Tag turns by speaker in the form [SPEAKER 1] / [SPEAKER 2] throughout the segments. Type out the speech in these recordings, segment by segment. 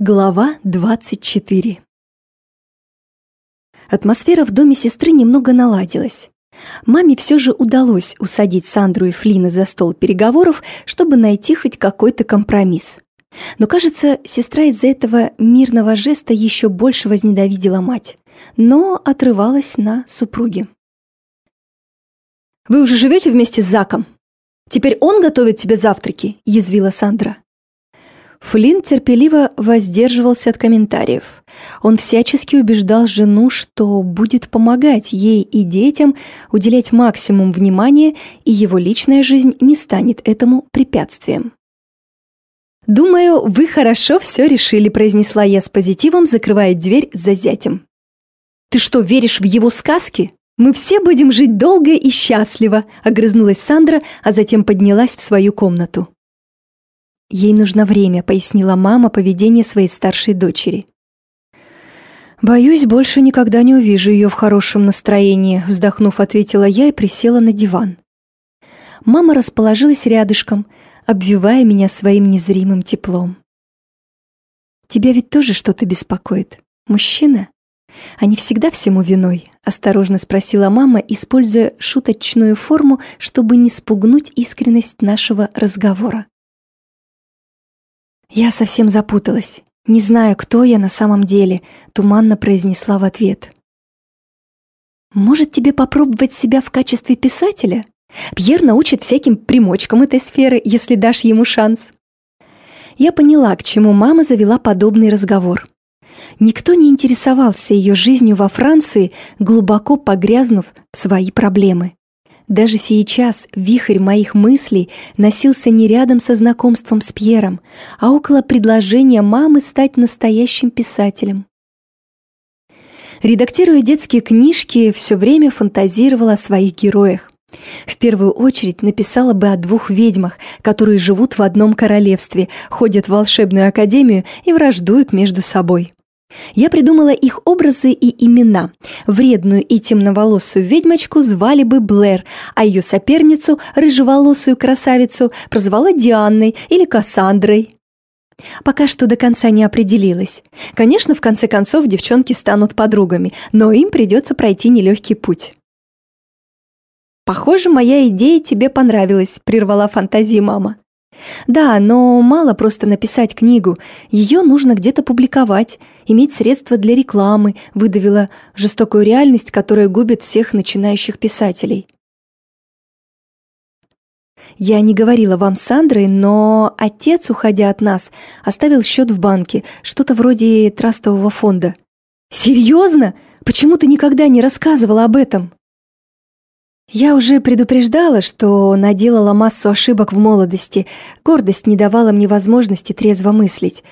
[SPEAKER 1] Глава 24 Атмосфера в доме сестры немного наладилась. Маме все же удалось усадить Сандру и Флина за стол переговоров, чтобы найти хоть какой-то компромисс. Но, кажется, сестра из-за этого мирного жеста еще больше возненавидела мать, но отрывалась на супруге. «Вы уже живете вместе с Заком? Теперь он готовит тебе завтраки?» – язвила Сандра. Флинн терпеливо воздерживался от комментариев. Он всячески убеждал жену, что будет помогать ей и детям уделять максимум внимания, и его личная жизнь не станет этому препятствием. «Думаю, вы хорошо все решили», – произнесла я с позитивом, закрывая дверь за зятем. «Ты что, веришь в его сказки? Мы все будем жить долго и счастливо», – огрызнулась Сандра, а затем поднялась в свою комнату. Ей нужно время, пояснила мама поведение своей старшей дочери. «Боюсь, больше никогда не увижу ее в хорошем настроении», вздохнув, ответила я и присела на диван. Мама расположилась рядышком, обвивая меня своим незримым теплом. «Тебя ведь тоже что-то беспокоит? Мужчина? Они всегда всему виной?» — осторожно спросила мама, используя шуточную форму, чтобы не спугнуть искренность нашего разговора. «Я совсем запуталась. Не знаю, кто я на самом деле», — туманно произнесла в ответ. «Может, тебе попробовать себя в качестве писателя? Пьер научит всяким примочкам этой сферы, если дашь ему шанс». Я поняла, к чему мама завела подобный разговор. Никто не интересовался ее жизнью во Франции, глубоко погрязнув в свои проблемы. Даже сейчас вихрь моих мыслей носился не рядом со знакомством с Пьером, а около предложения мамы стать настоящим писателем. Редактируя детские книжки, все время фантазировала о своих героях. В первую очередь написала бы о двух ведьмах, которые живут в одном королевстве, ходят в волшебную академию и враждуют между собой. Я придумала их образы и имена. Вредную и темноволосую ведьмочку звали бы Блэр, а ее соперницу, рыжеволосую красавицу, прозвала Дианной или Кассандрой. Пока что до конца не определилась. Конечно, в конце концов девчонки станут подругами, но им придется пройти нелегкий путь. «Похоже, моя идея тебе понравилась», — прервала фантазии мама. Да, но мало просто написать книгу, ее нужно где-то публиковать, иметь средства для рекламы, выдавила жестокую реальность, которая губит всех начинающих писателей. Я не говорила вам с Сандрой, но отец, уходя от нас, оставил счет в банке, что-то вроде трастового фонда. Серьезно? Почему ты никогда не рассказывала об этом? Я уже предупреждала, что наделала массу ошибок в молодости, гордость не давала мне возможности трезво мыслить.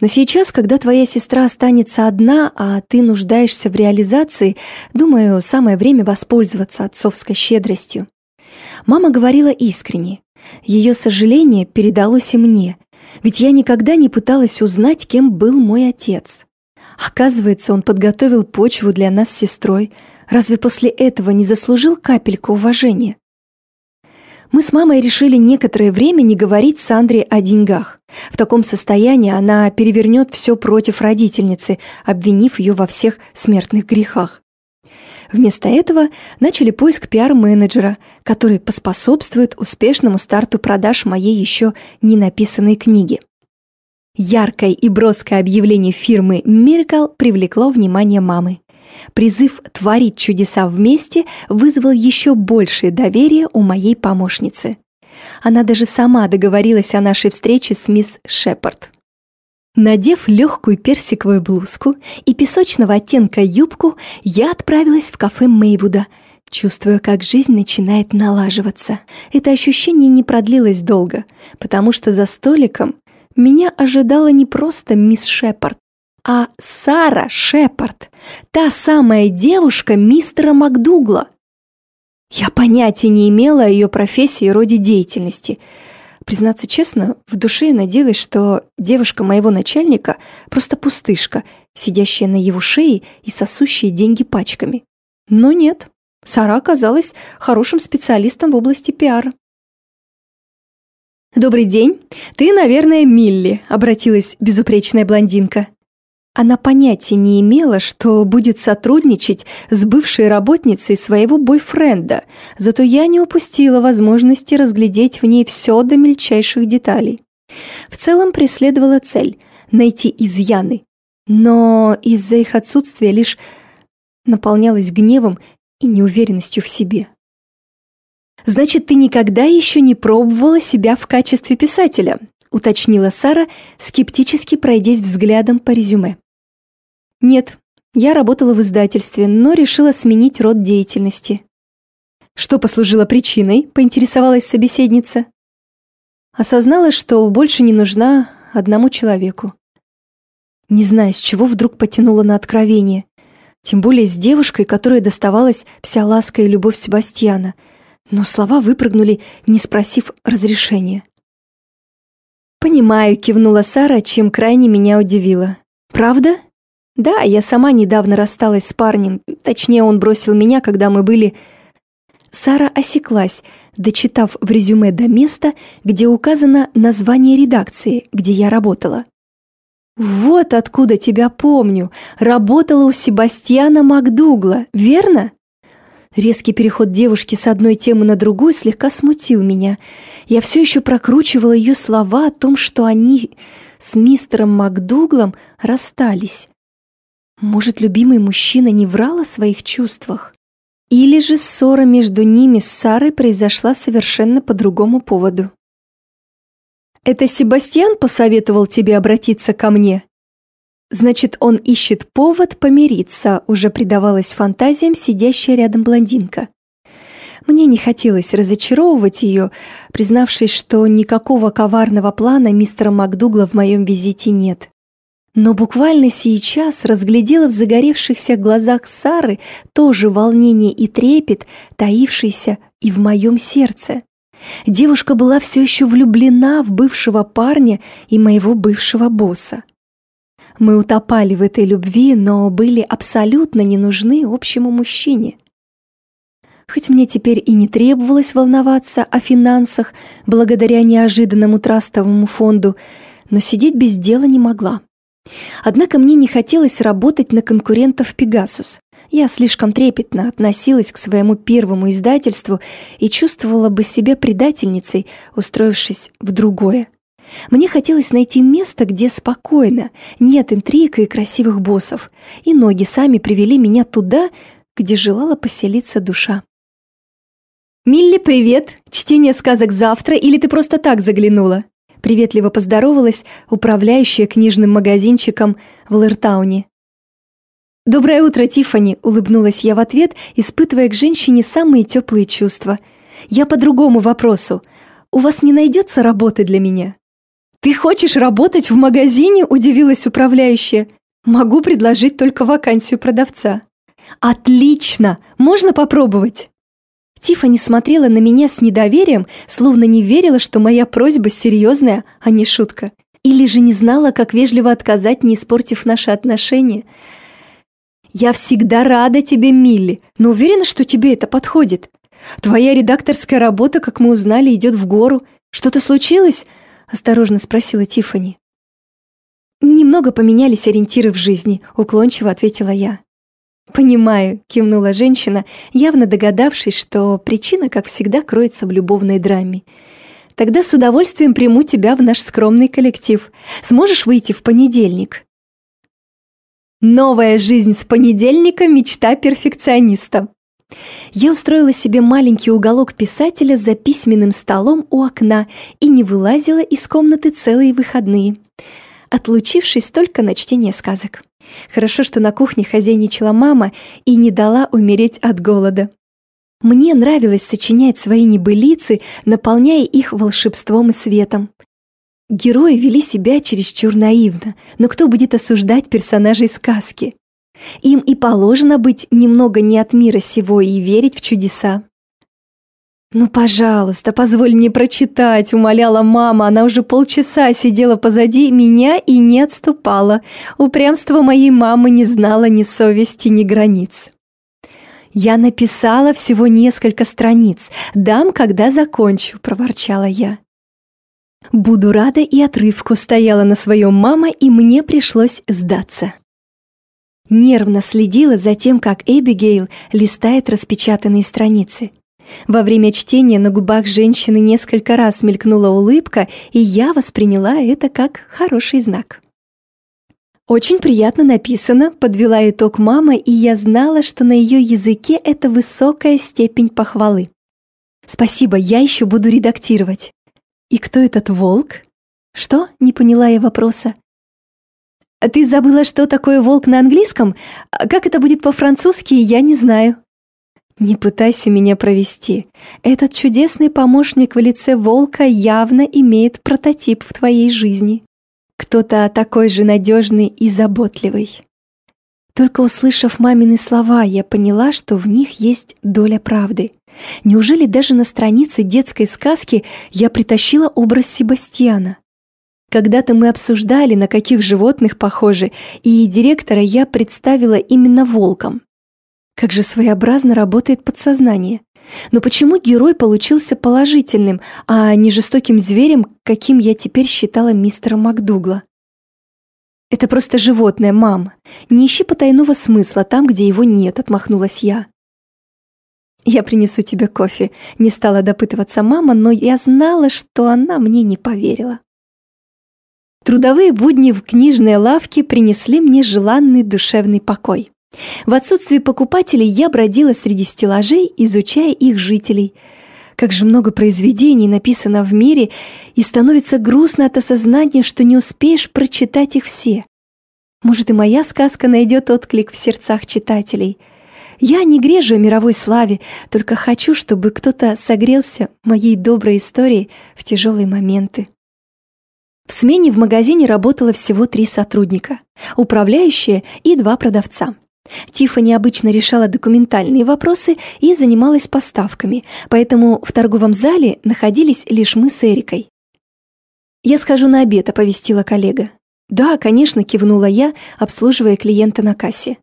[SPEAKER 1] Но сейчас, когда твоя сестра останется одна, а ты нуждаешься в реализации, думаю, самое время воспользоваться отцовской щедростью. Мама говорила искренне. Ее сожаление передалось и мне, ведь я никогда не пыталась узнать, кем был мой отец. Оказывается, он подготовил почву для нас с сестрой – Разве после этого не заслужил капельку уважения? Мы с мамой решили некоторое время не говорить Сандре о деньгах. В таком состоянии она перевернет все против родительницы, обвинив ее во всех смертных грехах. Вместо этого начали поиск пиар-менеджера, который поспособствует успешному старту продаж моей еще не написанной книги. Яркое и броское объявление фирмы Miracle привлекло внимание мамы. Призыв творить чудеса вместе вызвал еще большее доверие у моей помощницы. Она даже сама договорилась о нашей встрече с мисс Шепард. Надев легкую персиковую блузку и песочного оттенка юбку, я отправилась в кафе Мейвуда, чувствуя, как жизнь начинает налаживаться. Это ощущение не продлилось долго, потому что за столиком меня ожидала не просто мисс Шепард, а Сара Шепард, та самая девушка мистера Макдугла. Я понятия не имела о ее профессии и роде деятельности. Признаться честно, в душе я надеялась, что девушка моего начальника просто пустышка, сидящая на его шее и сосущая деньги пачками. Но нет, Сара оказалась хорошим специалистом в области пиара. «Добрый день. Ты, наверное, Милли», — обратилась безупречная блондинка. Она понятия не имела, что будет сотрудничать с бывшей работницей своего бойфренда, зато я не упустила возможности разглядеть в ней все до мельчайших деталей. В целом преследовала цель — найти изъяны, но из-за их отсутствия лишь наполнялась гневом и неуверенностью в себе. «Значит, ты никогда еще не пробовала себя в качестве писателя?» уточнила Сара, скептически пройдясь взглядом по резюме. «Нет, я работала в издательстве, но решила сменить род деятельности». «Что послужило причиной?» – поинтересовалась собеседница. Осознала, что больше не нужна одному человеку. Не знаю, с чего вдруг потянула на откровение. Тем более с девушкой, которой доставалась вся ласка и любовь Себастьяна – но слова выпрыгнули, не спросив разрешения. «Понимаю», — кивнула Сара, чем крайне меня удивило. «Правда?» «Да, я сама недавно рассталась с парнем, точнее, он бросил меня, когда мы были...» Сара осеклась, дочитав в резюме до места, где указано название редакции, где я работала. «Вот откуда тебя помню. Работала у Себастьяна Макдугла, верно?» Резкий переход девушки с одной темы на другую слегка смутил меня. Я все еще прокручивала ее слова о том, что они с мистером Макдуглом расстались. Может, любимый мужчина не врал о своих чувствах? Или же ссора между ними с Сарой произошла совершенно по другому поводу? «Это Себастьян посоветовал тебе обратиться ко мне?» Значит, он ищет повод помириться, уже предавалась фантазиям сидящая рядом блондинка. Мне не хотелось разочаровывать ее, признавшись, что никакого коварного плана мистера Макдугла в моем визите нет. Но буквально сейчас разглядела в загоревшихся глазах Сары тоже волнение и трепет, таившийся и в моем сердце. Девушка была все еще влюблена в бывшего парня и моего бывшего босса. Мы утопали в этой любви, но были абсолютно не нужны общему мужчине. Хоть мне теперь и не требовалось волноваться о финансах благодаря неожиданному трастовому фонду, но сидеть без дела не могла. Однако мне не хотелось работать на конкурентов «Пегасус». Я слишком трепетно относилась к своему первому издательству и чувствовала бы себя предательницей, устроившись в другое. Мне хотелось найти место, где спокойно, нет интриг и красивых боссов, и ноги сами привели меня туда, где желала поселиться душа. «Милли, привет! Чтение сказок завтра или ты просто так заглянула?» Приветливо поздоровалась управляющая книжным магазинчиком в Лэртауне. «Доброе утро, Тиффани!» — улыбнулась я в ответ, испытывая к женщине самые теплые чувства. «Я по другому вопросу. У вас не найдется работы для меня?» «Ты хочешь работать в магазине?» – удивилась управляющая. «Могу предложить только вакансию продавца». «Отлично! Можно попробовать?» Тиффани смотрела на меня с недоверием, словно не верила, что моя просьба серьезная, а не шутка. Или же не знала, как вежливо отказать, не испортив наши отношения. «Я всегда рада тебе, Милли, но уверена, что тебе это подходит. Твоя редакторская работа, как мы узнали, идет в гору. Что-то случилось? осторожно спросила Тифани. Немного поменялись ориентиры в жизни, уклончиво ответила я. «Понимаю», — кивнула женщина, явно догадавшись, что причина, как всегда, кроется в любовной драме. «Тогда с удовольствием приму тебя в наш скромный коллектив. Сможешь выйти в понедельник?» «Новая жизнь с понедельника – мечта перфекциониста», я устроила себе маленький уголок писателя за письменным столом у окна и не вылазила из комнаты целые выходные, отлучившись только на чтение сказок. Хорошо, что на кухне хозяйничала мама и не дала умереть от голода. Мне нравилось сочинять свои небылицы, наполняя их волшебством и светом. Герои вели себя чересчур наивно, но кто будет осуждать персонажей сказки? Им и положено быть немного не от мира сего и верить в чудеса. «Ну, пожалуйста, позволь мне прочитать», — умоляла мама. Она уже полчаса сидела позади меня и не отступала. Упрямство моей мамы не знало ни совести, ни границ. «Я написала всего несколько страниц. Дам, когда закончу», — проворчала я. Буду рада и отрывку стояла на своем мама, и мне пришлось сдаться. Нервно следила за тем, как Эбигейл листает распечатанные страницы. Во время чтения на губах женщины несколько раз мелькнула улыбка, и я восприняла это как хороший знак. «Очень приятно написано», — подвела итог мама, и я знала, что на ее языке это высокая степень похвалы. «Спасибо, я еще буду редактировать». «И кто этот волк?» «Что?» — не поняла я вопроса. «А «Ты забыла, что такое волк на английском? Как это будет по-французски, я не знаю». «Не пытайся меня провести. Этот чудесный помощник в лице волка явно имеет прототип в твоей жизни. Кто-то такой же надежный и заботливый». Только услышав мамины слова, я поняла, что в них есть доля правды. Неужели даже на странице детской сказки я притащила образ Себастьяна? Когда-то мы обсуждали, на каких животных похожи, и директора я представила именно волком. Как же своеобразно работает подсознание. Но почему герой получился положительным, а не жестоким зверем, каким я теперь считала мистера Макдугла? «Это просто животное, мам. Не ищи потайного смысла там, где его нет», — отмахнулась я. «Я принесу тебе кофе», — не стала допытываться мама, но я знала, что она мне не поверила. Трудовые будни в книжной лавке принесли мне желанный душевный покой. В отсутствие покупателей я бродила среди стеллажей, изучая их жителей. Как же много произведений написано в мире, и становится грустно от осознания, что не успеешь прочитать их все. Может, и моя сказка найдет отклик в сердцах читателей — я не грежу о мировой славе, только хочу, чтобы кто-то согрелся моей доброй историей в тяжелые моменты. В смене в магазине работало всего три сотрудника, управляющая и два продавца. Тиффани обычно решала документальные вопросы и занималась поставками, поэтому в торговом зале находились лишь мы с Эрикой. «Я схожу на обед», — оповестила коллега. «Да, конечно», — кивнула я, обслуживая клиента на кассе.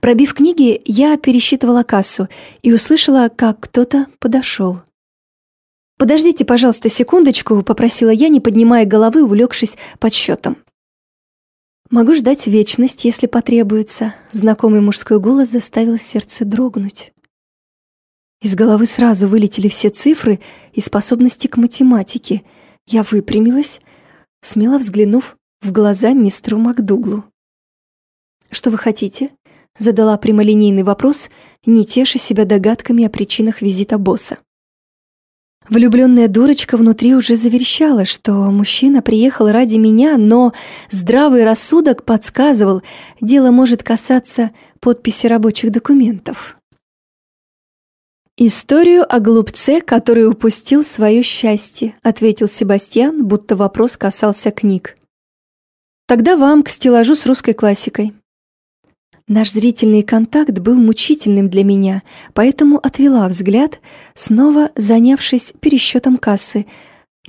[SPEAKER 1] Пробив книги, я пересчитывала кассу и услышала, как кто-то подошел. «Подождите, пожалуйста, секундочку», — попросила я, не поднимая головы, увлекшись подсчетом. «Могу ждать вечность, если потребуется», — знакомый мужской голос заставил сердце дрогнуть. Из головы сразу вылетели все цифры и способности к математике. Я выпрямилась, смело взглянув в глаза мистеру Макдуглу. «Что вы хотите?» Задала прямолинейный вопрос, не теша себя догадками о причинах визита босса. Влюбленная дурочка внутри уже заверещала, что мужчина приехал ради меня, но здравый рассудок подсказывал, дело может касаться подписи рабочих документов. «Историю о глупце, который упустил свое счастье», ответил Себастьян, будто вопрос касался книг. «Тогда вам к стеллажу с русской классикой. Наш зрительный контакт был мучительным для меня, поэтому отвела взгляд, снова занявшись пересчетом кассы.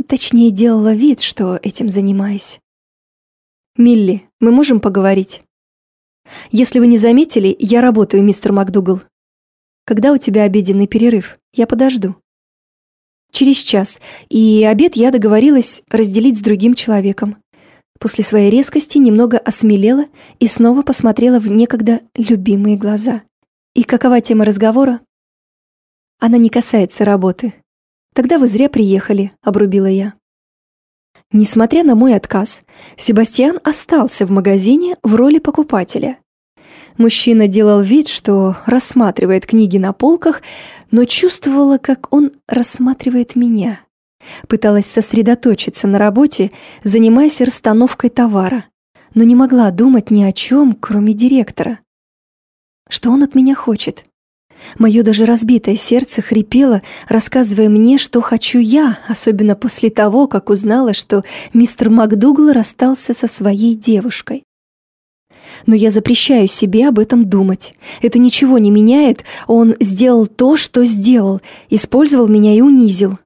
[SPEAKER 1] Точнее, делала вид, что этим занимаюсь. «Милли, мы можем поговорить?» «Если вы не заметили, я работаю, мистер МакДугал. Когда у тебя обеденный перерыв? Я подожду». «Через час, и обед я договорилась разделить с другим человеком. После своей резкости немного осмелела и снова посмотрела в некогда любимые глаза. И какова тема разговора? Она не касается работы. Тогда вы зря приехали, обрубила я. Несмотря на мой отказ, Себастьян остался в магазине в роли покупателя. Мужчина делал вид, что рассматривает книги на полках, но чувствовала, как он рассматривает меня. Пыталась сосредоточиться на работе, занимаясь расстановкой товара, но не могла думать ни о чем, кроме директора. Что он от меня хочет? Мое даже разбитое сердце хрипело, рассказывая мне, что хочу я, особенно после того, как узнала, что мистер МакДугал расстался со своей девушкой. Но я запрещаю себе об этом думать. Это ничего не меняет, он сделал то, что сделал, использовал меня и унизил.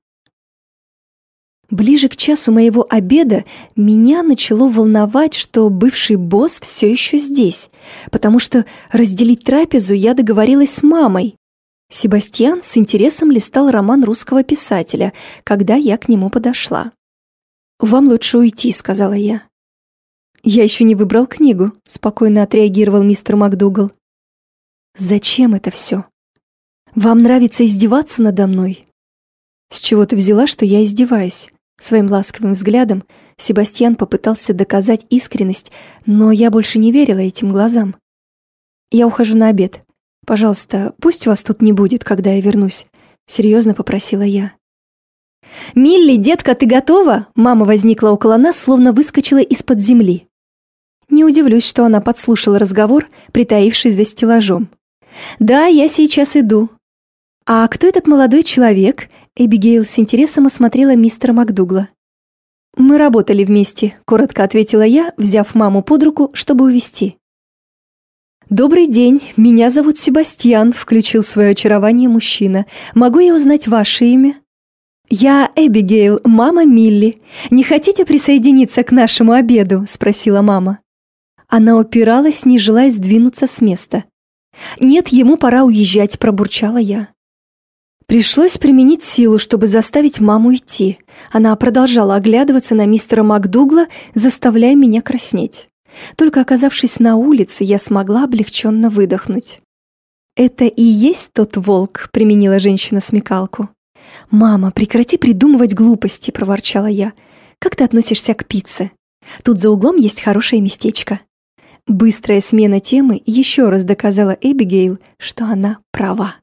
[SPEAKER 1] Ближе к часу моего обеда меня начало волновать, что бывший босс все еще здесь, потому что разделить трапезу я договорилась с мамой. Себастьян с интересом листал роман русского писателя, когда я к нему подошла. «Вам лучше уйти», — сказала я. «Я еще не выбрал книгу», — спокойно отреагировал мистер МакДугал. «Зачем это все? Вам нравится издеваться надо мной?» «С чего ты взяла, что я издеваюсь?» Своим ласковым взглядом Себастьян попытался доказать искренность, но я больше не верила этим глазам. «Я ухожу на обед. Пожалуйста, пусть вас тут не будет, когда я вернусь», — серьезно попросила я. «Милли, детка, ты готова?» Мама возникла около нас, словно выскочила из-под земли. Не удивлюсь, что она подслушала разговор, притаившись за стеллажом. «Да, я сейчас иду». «А кто этот молодой человек?» Эбигейл с интересом осмотрела мистера Макдугла. «Мы работали вместе», — коротко ответила я, взяв маму под руку, чтобы увести. «Добрый день, меня зовут Себастьян», — включил свое очарование мужчина. «Могу я узнать ваше имя?» «Я Эбигейл, мама Милли. Не хотите присоединиться к нашему обеду?» – спросила мама. Она упиралась, не желая сдвинуться с места. «Нет, ему пора уезжать», – пробурчала я. Пришлось применить силу, чтобы заставить маму идти. Она продолжала оглядываться на мистера МакДугла, заставляя меня краснеть. Только оказавшись на улице, я смогла облегченно выдохнуть. «Это и есть тот волк», — применила женщина смекалку. «Мама, прекрати придумывать глупости», — проворчала я. «Как ты относишься к пицце? Тут за углом есть хорошее местечко». Быстрая смена темы еще раз доказала Эбигейл, что она права.